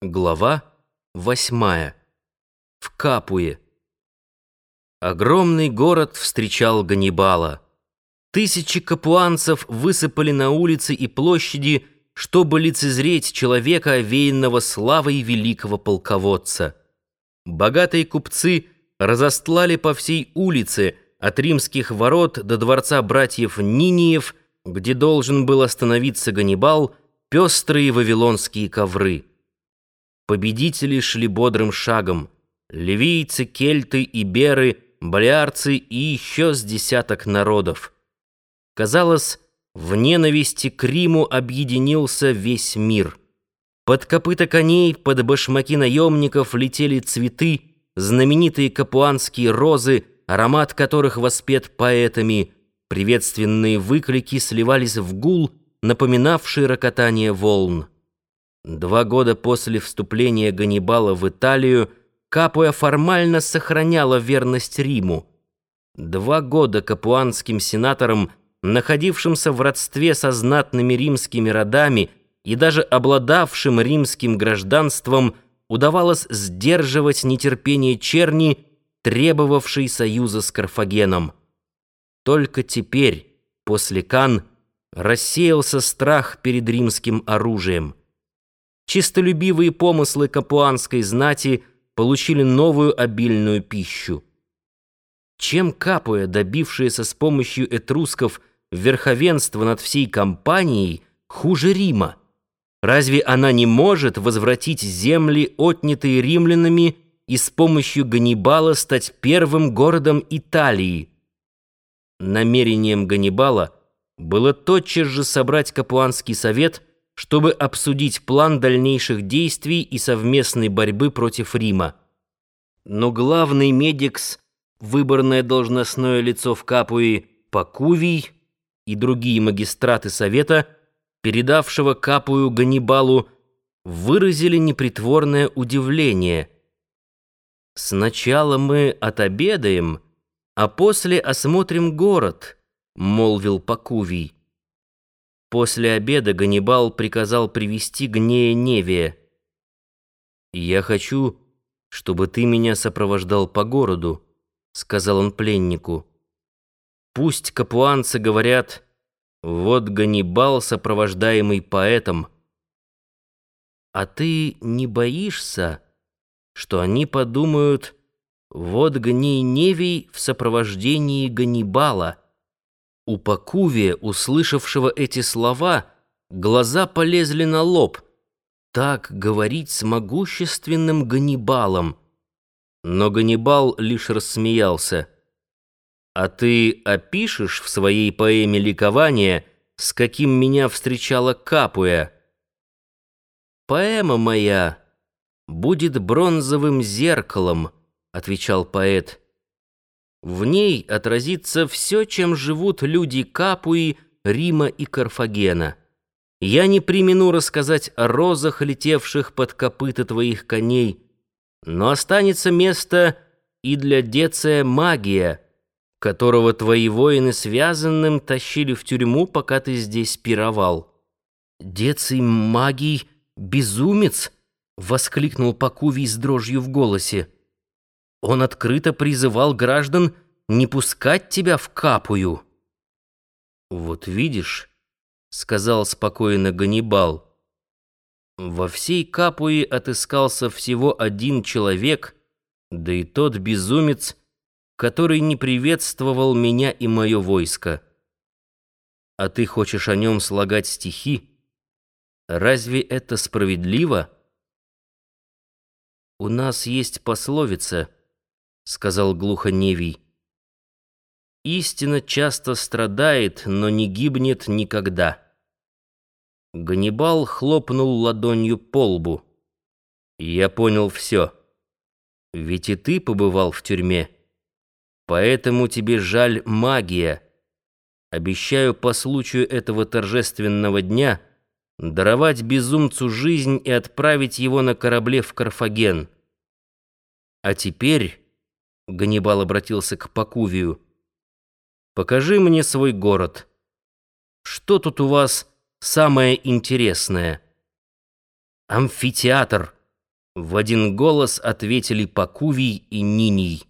Глава восьмая. В Капуе. Огромный город встречал Ганнибала. Тысячи капуанцев высыпали на улицы и площади, чтобы лицезреть человека, овеянного славой великого полководца. Богатые купцы разостлали по всей улице, от римских ворот до дворца братьев Ниниев, где должен был остановиться Ганнибал, пестрые вавилонские ковры. Победители шли бодрым шагом. Ливийцы, кельты, иберы, балиарцы и еще с десяток народов. Казалось, в ненависти к Риму объединился весь мир. Под копыта коней, под башмаки наемников летели цветы, знаменитые капуанские розы, аромат которых воспет поэтами. Приветственные выклики сливались в гул, напоминавший рокотание волн. Два года после вступления Ганнибала в Италию Капуя формально сохраняла верность Риму. Два года капуанским сенаторам, находившимся в родстве со знатными римскими родами и даже обладавшим римским гражданством, удавалось сдерживать нетерпение черни, требовавшей союза с Карфагеном. Только теперь, после Кан, рассеялся страх перед римским оружием чистолюбивые помыслы капуанской знати получили новую обильную пищу. Чем Капуя, добившаяся с помощью этрусков верховенства над всей компанией, хуже Рима? Разве она не может возвратить земли, отнятые римлянами, и с помощью Ганнибала стать первым городом Италии? Намерением Ганнибала было тотчас же собрать Капуанский совет – чтобы обсудить план дальнейших действий и совместной борьбы против Рима. Но главный медикс, выборное должностное лицо в Капуи Пакувий и другие магистраты совета, передавшего Капую Ганнибалу, выразили непритворное удивление. «Сначала мы отобедаем, а после осмотрим город», — молвил Пакувий. После обеда Ганнибал приказал привести Гнея Невия. «Я хочу, чтобы ты меня сопровождал по городу», — сказал он пленнику. «Пусть капуанцы говорят, вот Ганнибал, сопровождаемый поэтом. А ты не боишься, что они подумают, вот Гней Невий в сопровождении Ганнибала?» У Пакувия, услышавшего эти слова, глаза полезли на лоб. Так говорить с могущественным Ганнибалом. Но Ганнибал лишь рассмеялся. «А ты опишешь в своей поэме ликование, с каким меня встречала Капуя?» «Поэма моя будет бронзовым зеркалом», — отвечал поэт. В ней отразится все, чем живут люди Капуи, Рима и Карфагена. Я не примену рассказать о розах, летевших под копыта твоих коней, но останется место и для Деция Магия, которого твои воины связанным тащили в тюрьму, пока ты здесь пировал. Деций Магий — безумец! — воскликнул Пакувий с дрожью в голосе. Он открыто призывал граждан не пускать тебя в Капую. «Вот видишь», — сказал спокойно Ганнибал, — «во всей Капуе отыскался всего один человек, да и тот безумец, который не приветствовал меня и мое войско. А ты хочешь о нем слагать стихи? Разве это справедливо?» «У нас есть пословица —— сказал глухо Невий. «Истина часто страдает, но не гибнет никогда». Ганнибал хлопнул ладонью по лбу. «Я понял все. Ведь и ты побывал в тюрьме. Поэтому тебе жаль магия. Обещаю по случаю этого торжественного дня даровать безумцу жизнь и отправить его на корабле в Карфаген. А теперь...» Ганнибал обратился к Пакувию. «Покажи мне свой город. Что тут у вас самое интересное?» «Амфитеатр», В один голос ответили Пакувий и Ниний.